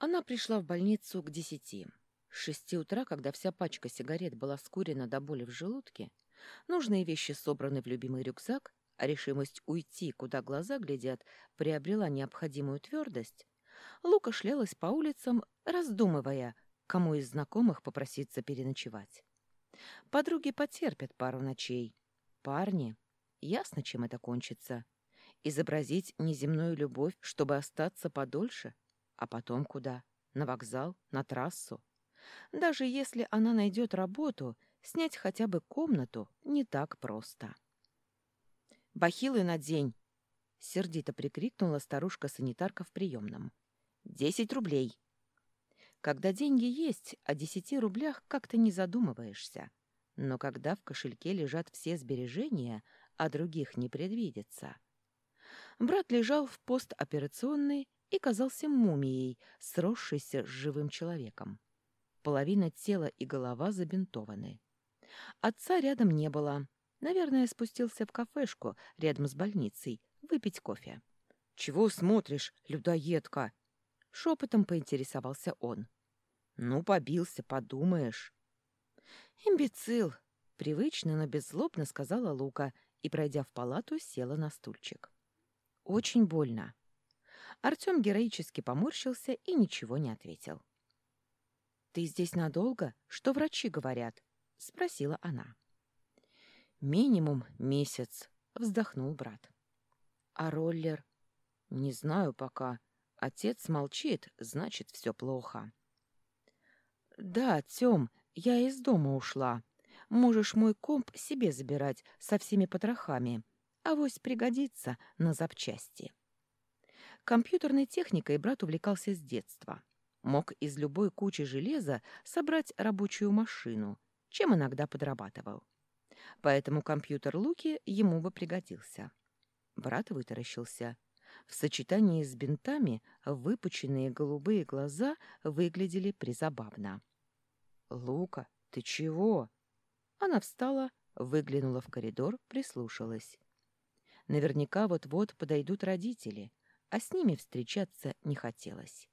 Она пришла в больницу к десяти. С шести утра, когда вся пачка сигарет была скурена до боли в желудке, нужные вещи собраны в любимый рюкзак, а решимость уйти, куда глаза глядят, приобрела необходимую твердость, Лука шлялась по улицам, раздумывая, кому из знакомых попроситься переночевать. Подруги потерпят пару ночей. Парни, ясно, чем это кончится. Изобразить неземную любовь, чтобы остаться подольше, а потом куда? На вокзал, на трассу. Даже если она найдет работу, снять хотя бы комнату не так просто. «Бахилы на день!» — сердито прикрикнула старушка-санитарка в приемном. «Десять рублей!» Когда деньги есть, о десяти рублях как-то не задумываешься. Но когда в кошельке лежат все сбережения, а других не предвидится. Брат лежал в постоперационной и казался мумией, сросшейся с живым человеком. Половина тела и голова забинтованы. Отца рядом не было. Наверное, спустился в кафешку рядом с больницей выпить кофе. «Чего смотришь, людоедка?» Шепотом поинтересовался он. «Ну, побился, подумаешь». «Имбецил!» — привычно, но беззлобно сказала Лука и, пройдя в палату, села на стульчик. «Очень больно». Артем героически поморщился и ничего не ответил. «Ты здесь надолго? Что врачи говорят?» — спросила она. «Минимум месяц», — вздохнул брат. «А роллер?» «Не знаю пока. Отец молчит, значит, все плохо». «Да, Тём, я из дома ушла. Можешь мой комп себе забирать со всеми потрохами. Авось пригодится на запчасти». Компьютерной техникой брат увлекался с детства. Мог из любой кучи железа собрать рабочую машину, чем иногда подрабатывал. Поэтому компьютер Луки ему бы пригодился. Брат вытаращился. В сочетании с бинтами выпученные голубые глаза выглядели призабавно. «Лука, ты чего?» Она встала, выглянула в коридор, прислушалась. Наверняка вот-вот подойдут родители, а с ними встречаться не хотелось.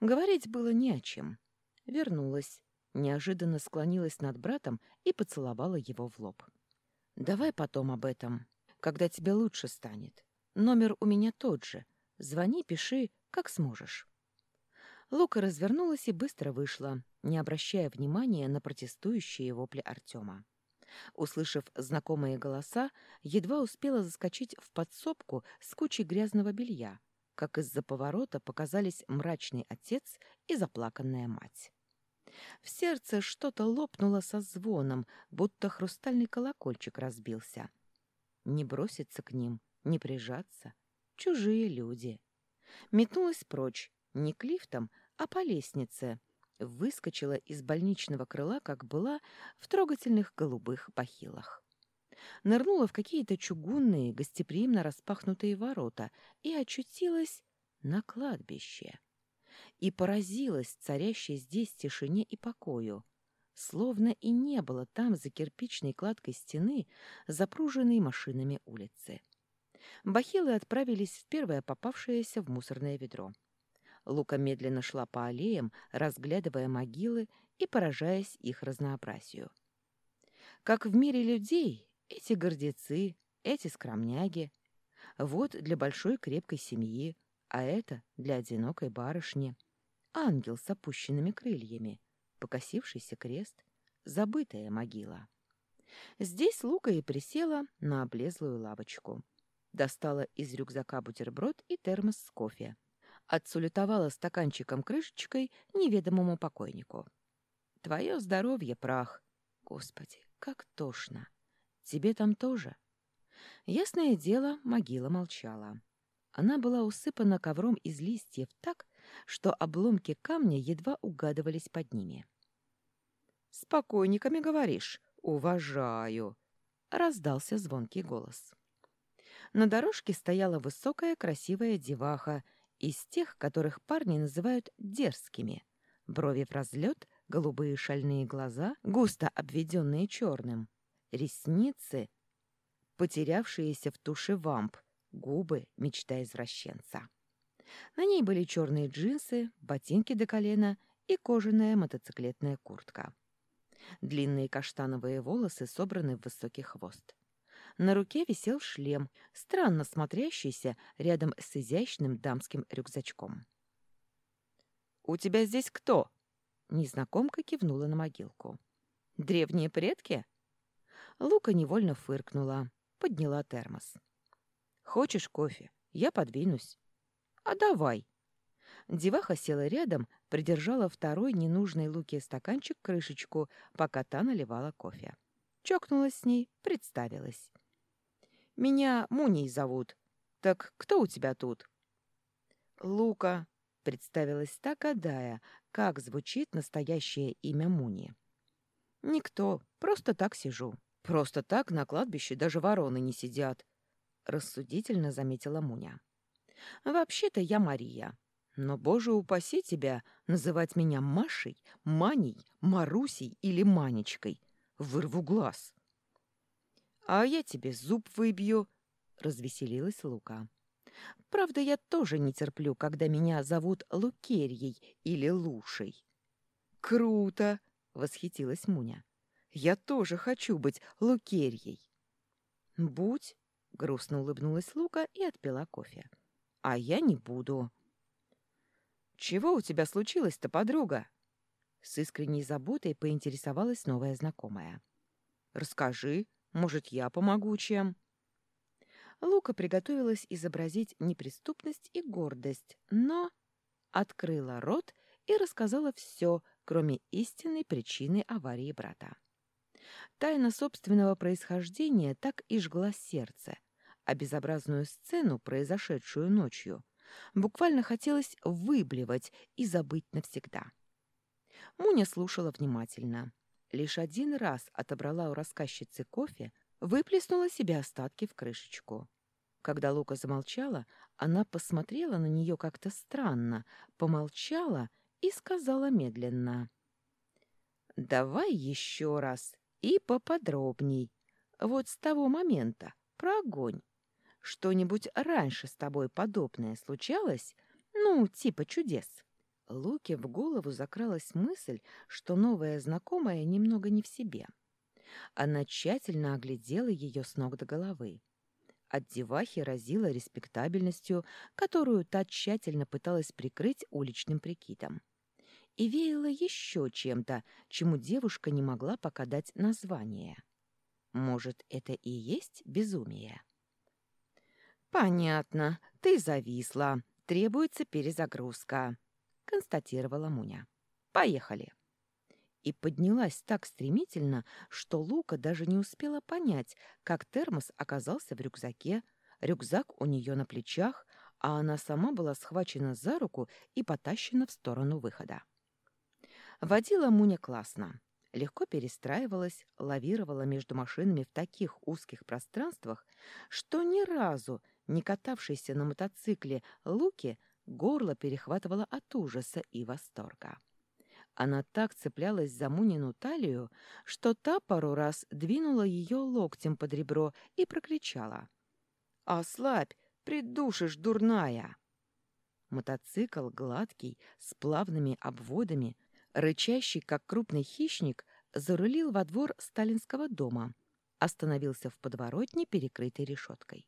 Говорить было не о чем. Вернулась, неожиданно склонилась над братом и поцеловала его в лоб. «Давай потом об этом, когда тебе лучше станет. Номер у меня тот же. Звони, пиши, как сможешь». Лука развернулась и быстро вышла, не обращая внимания на протестующие вопли Артема. Услышав знакомые голоса, едва успела заскочить в подсобку с кучей грязного белья, как из-за поворота показались мрачный отец и заплаканная мать. В сердце что-то лопнуло со звоном, будто хрустальный колокольчик разбился. Не броситься к ним, не прижаться. Чужие люди. Метнулась прочь, не к лифтам, а по лестнице. Выскочила из больничного крыла, как была, в трогательных голубых бахилах нырнула в какие-то чугунные, гостеприимно распахнутые ворота и очутилась на кладбище. И поразилась царящей здесь тишине и покою, словно и не было там за кирпичной кладкой стены, запруженной машинами улицы. Бахилы отправились в первое попавшееся в мусорное ведро. Лука медленно шла по аллеям, разглядывая могилы и поражаясь их разнообразию. Как в мире людей, эти гордецы, эти скромняги. Вот для большой крепкой семьи, а это для одинокой барышни. Ангел с опущенными крыльями, покосившийся крест, забытая могила. Здесь Лука и присела на облезлую лавочку. Достала из рюкзака бутерброд и термос с кофе. Отсулетовала стаканчиком-крышечкой неведомому покойнику. «Твое здоровье, прах! Господи, как тошно!» Тебе там тоже?» Ясное дело, могила молчала. Она была усыпана ковром из листьев так, что обломки камня едва угадывались под ними. «С покойниками говоришь? Уважаю!» — раздался звонкий голос. На дорожке стояла высокая красивая деваха из тех, которых парни называют дерзкими. Брови в разлет, голубые шальные глаза, густо обведенные черным, ресницы, потерявшиеся в туше вамп, губы мечта извращенца. На ней были черные джинсы, ботинки до колена и кожаная мотоциклетная куртка. Длинные каштановые волосы собраны в высокий хвост. На руке висел шлем, странно смотрящийся рядом с изящным дамским рюкзачком. «У тебя здесь кто?» Незнакомка кивнула на могилку. «Древние предки?» Лука невольно фыркнула, подняла термос. «Хочешь кофе? Я подвинусь». «А давай». Деваха села рядом, придержала второй ненужной Луке стаканчик крышечку, пока та наливала кофе. Чокнулась с ней, представилась. «Меня Муней зовут. Так кто у тебя тут?» «Лука», — представилась та Кадая, как звучит настоящее имя Муни. «Никто, просто так сижу. Просто так на кладбище даже вороны не сидят», — рассудительно заметила Муня. «Вообще-то я Мария. Но, боже упаси тебя, называть меня Машей, Маней, Марусей или Манечкой. Вырву глаз». «А я тебе зуб выбью», — развеселилась Лука. «Правда, я тоже не терплю, когда меня зовут Лукерьей или Лушей». «Круто!» — восхитилась Муня. «Я тоже хочу быть Лукерьей». «Будь», — грустно улыбнулась Лука и отпила кофе. «А я не буду». «Чего у тебя случилось-то, подруга?» С искренней заботой поинтересовалась новая знакомая. «Расскажи», может, я помогу чем?» Лука приготовилась изобразить неприступность и гордость, но открыла рот и рассказала все, кроме истинной причины аварии брата. Тайна собственного происхождения так и жгла сердце, а безобразную сцену, произошедшую ночью, буквально хотелось выблевать и забыть навсегда. Муня слушала внимательно лишь один раз отобрала у рассказчицы кофе, выплеснула себе остатки в крышечку. Когда Лука замолчала, она посмотрела на нее как-то странно, помолчала и сказала медленно. «Давай еще раз и поподробней. Вот с того момента, про огонь. Что-нибудь раньше с тобой подобное случалось? Ну, типа чудес?» Луке в голову закралась мысль, что новая знакомая немного не в себе. Она тщательно оглядела ее с ног до головы. От девахи разила респектабельностью, которую та тщательно пыталась прикрыть уличным прикидом. И веяла еще чем-то, чему девушка не могла пока дать название. Может, это и есть безумие? «Понятно, ты зависла. Требуется перезагрузка», констатировала Муня. «Поехали!» И поднялась так стремительно, что Лука даже не успела понять, как термос оказался в рюкзаке, рюкзак у нее на плечах, а она сама была схвачена за руку и потащена в сторону выхода. Водила Муня классно. Легко перестраивалась, лавировала между машинами в таких узких пространствах, что ни разу не катавшийся на мотоцикле Луки Горло перехватывало от ужаса и восторга. Она так цеплялась за Мунину талию, что та пару раз двинула ее локтем под ребро и прокричала. «Ослабь, придушишь, дурная!» Мотоцикл, гладкий, с плавными обводами, рычащий, как крупный хищник, зарулил во двор сталинского дома, остановился в подворотне, перекрытой решеткой.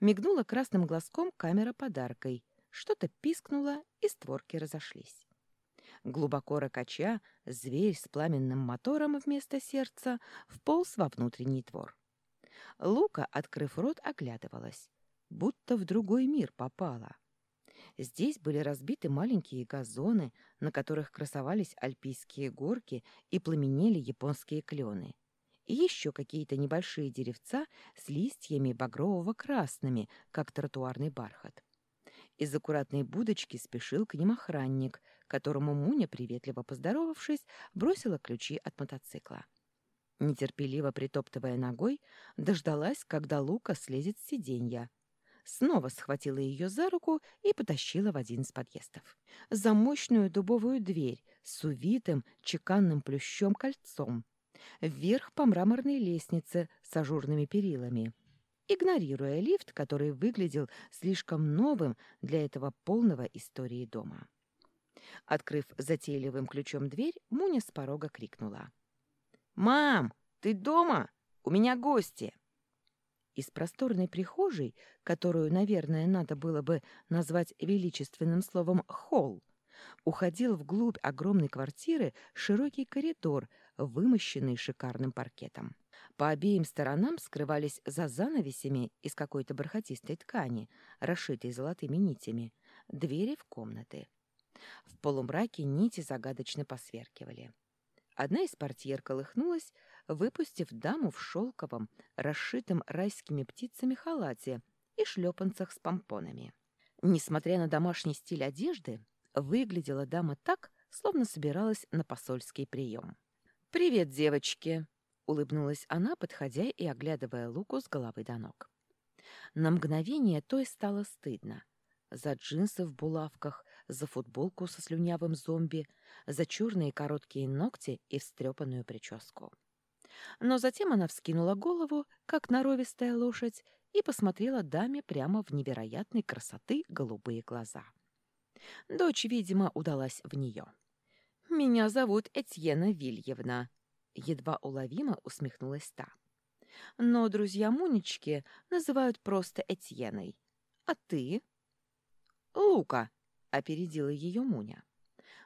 Мигнула красным глазком камера подаркой — что-то пискнуло, и створки разошлись. Глубоко ракача, зверь с пламенным мотором вместо сердца вполз во внутренний двор. Лука, открыв рот, оглядывалась, будто в другой мир попала. Здесь были разбиты маленькие газоны, на которых красовались альпийские горки и пламенели японские клены. И еще какие-то небольшие деревца с листьями багрового-красными, как тротуарный бархат. Из аккуратной будочки спешил к ним охранник, которому Муня, приветливо поздоровавшись, бросила ключи от мотоцикла. Нетерпеливо притоптывая ногой, дождалась, когда Лука слезет с сиденья. Снова схватила ее за руку и потащила в один из подъездов. За мощную дубовую дверь с увитым чеканным плющом кольцом. Вверх по мраморной лестнице с ажурными перилами. Игнорируя лифт, который выглядел слишком новым для этого полного истории дома. Открыв затейливым ключом дверь, Муня с порога крикнула. «Мам, ты дома? У меня гости!» Из просторной прихожей, которую, наверное, надо было бы назвать величественным словом «холл», уходил вглубь огромной квартиры широкий коридор, вымощенный шикарным паркетом. По обеим сторонам скрывались за занавесями из какой-то бархатистой ткани, расшитой золотыми нитями, двери в комнаты. В полумраке нити загадочно посверкивали. Одна из портьер колыхнулась, выпустив даму в шелковом, расшитом райскими птицами халате и шлепанцах с помпонами. Несмотря на домашний стиль одежды, выглядела дама так, словно собиралась на посольский прием. «Привет, девочки!» — улыбнулась она, подходя и оглядывая Луку с головы до ног. На мгновение той стало стыдно. За джинсы в булавках, за футболку со слюнявым зомби, за черные короткие ногти и встрепанную прическу. Но затем она вскинула голову, как норовистая лошадь, и посмотрела даме прямо в невероятной красоты голубые глаза. Дочь, видимо, удалась в нее. «Меня зовут Этьена Вильевна», — едва уловимо усмехнулась та. «Но друзья Мунечки называют просто Этьеной. А ты?» «Лука», — опередила ее Муня.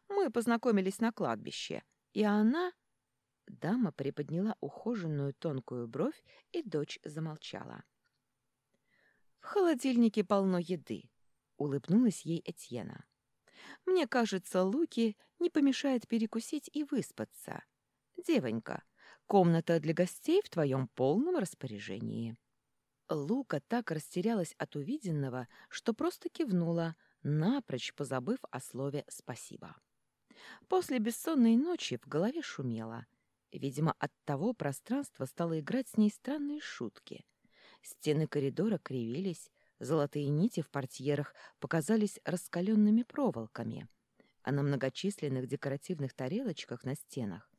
«Мы познакомились на кладбище, и она...» Дама приподняла ухоженную тонкую бровь, и дочь замолчала. «В холодильнике полно еды», — улыбнулась ей Этьена. «Мне кажется, Луки не помешает перекусить и выспаться. Девонька, комната для гостей в твоем полном распоряжении». Лука так растерялась от увиденного, что просто кивнула, напрочь позабыв о слове «спасибо». После бессонной ночи в голове шумело. Видимо, от того пространство стало играть с ней странные шутки. Стены коридора кривились, золотые нити в портьерах показались раскаленными проволоками, а на многочисленных декоративных тарелочках на стенах,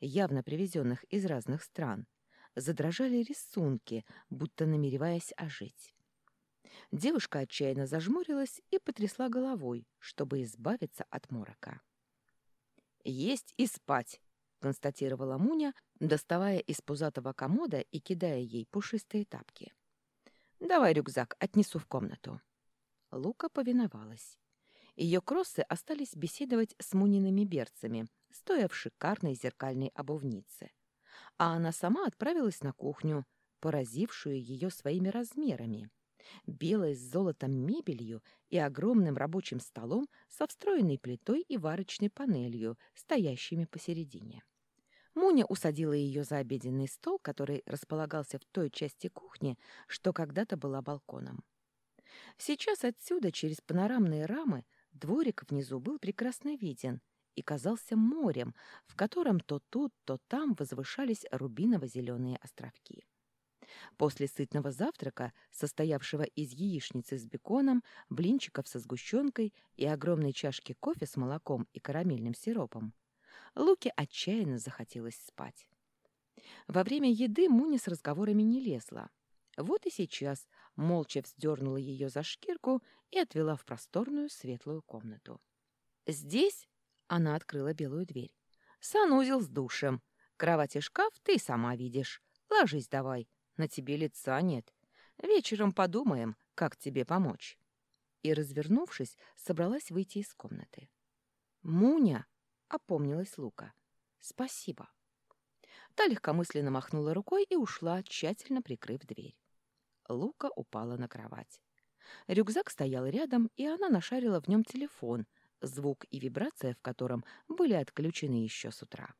явно привезенных из разных стран, задрожали рисунки, будто намереваясь ожить. Девушка отчаянно зажмурилась и потрясла головой, чтобы избавиться от морока. «Есть и спать!» — констатировала Муня, доставая из пузатого комода и кидая ей пушистые тапки. «Давай рюкзак, отнесу в комнату». Лука повиновалась. Ее кроссы остались беседовать с Муниными берцами, стоя в шикарной зеркальной обувнице. А она сама отправилась на кухню, поразившую ее своими размерами белой с золотом мебелью и огромным рабочим столом со встроенной плитой и варочной панелью, стоящими посередине. Муня усадила ее за обеденный стол, который располагался в той части кухни, что когда-то была балконом. Сейчас отсюда, через панорамные рамы, дворик внизу был прекрасно виден и казался морем, в котором то тут, то там возвышались рубиново-зеленые островки. После сытного завтрака, состоявшего из яичницы с беконом, блинчиков со сгущенкой и огромной чашки кофе с молоком и карамельным сиропом, Луке отчаянно захотелось спать. Во время еды Муни с разговорами не лезла. Вот и сейчас молча вздернула ее за шкирку и отвела в просторную светлую комнату. «Здесь?» — она открыла белую дверь. «Санузел с душем. Кровать и шкаф ты сама видишь. Ложись давай. На тебе лица нет. Вечером подумаем, как тебе помочь». И, развернувшись, собралась выйти из комнаты. «Муня!» — опомнилась Лука. «Спасибо». Та легкомысленно махнула рукой и ушла, тщательно прикрыв дверь. Лука упала на кровать. Рюкзак стоял рядом, и она нашарила в нем телефон, звук и вибрация в котором были отключены еще с утра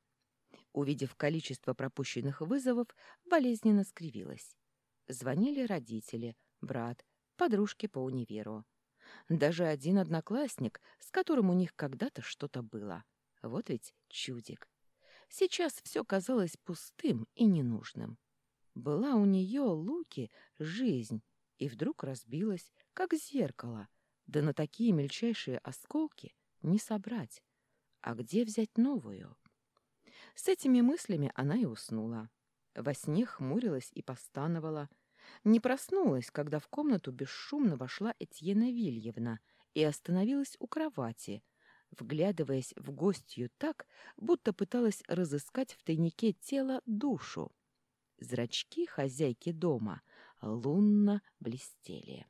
увидев количество пропущенных вызовов, болезненно скривилась. Звонили родители, брат, подружки по универу. Даже один одноклассник, с которым у них когда-то что-то было. Вот ведь чудик. Сейчас все казалось пустым и ненужным. Была у нее, Луки, жизнь, и вдруг разбилась, как зеркало. Да на такие мельчайшие осколки не собрать. А где взять новую? С этими мыслями она и уснула. Во сне хмурилась и постановала. Не проснулась, когда в комнату бесшумно вошла Этьена Вильевна и остановилась у кровати, вглядываясь в гостью так, будто пыталась разыскать в тайнике тела душу. Зрачки хозяйки дома лунно блестели.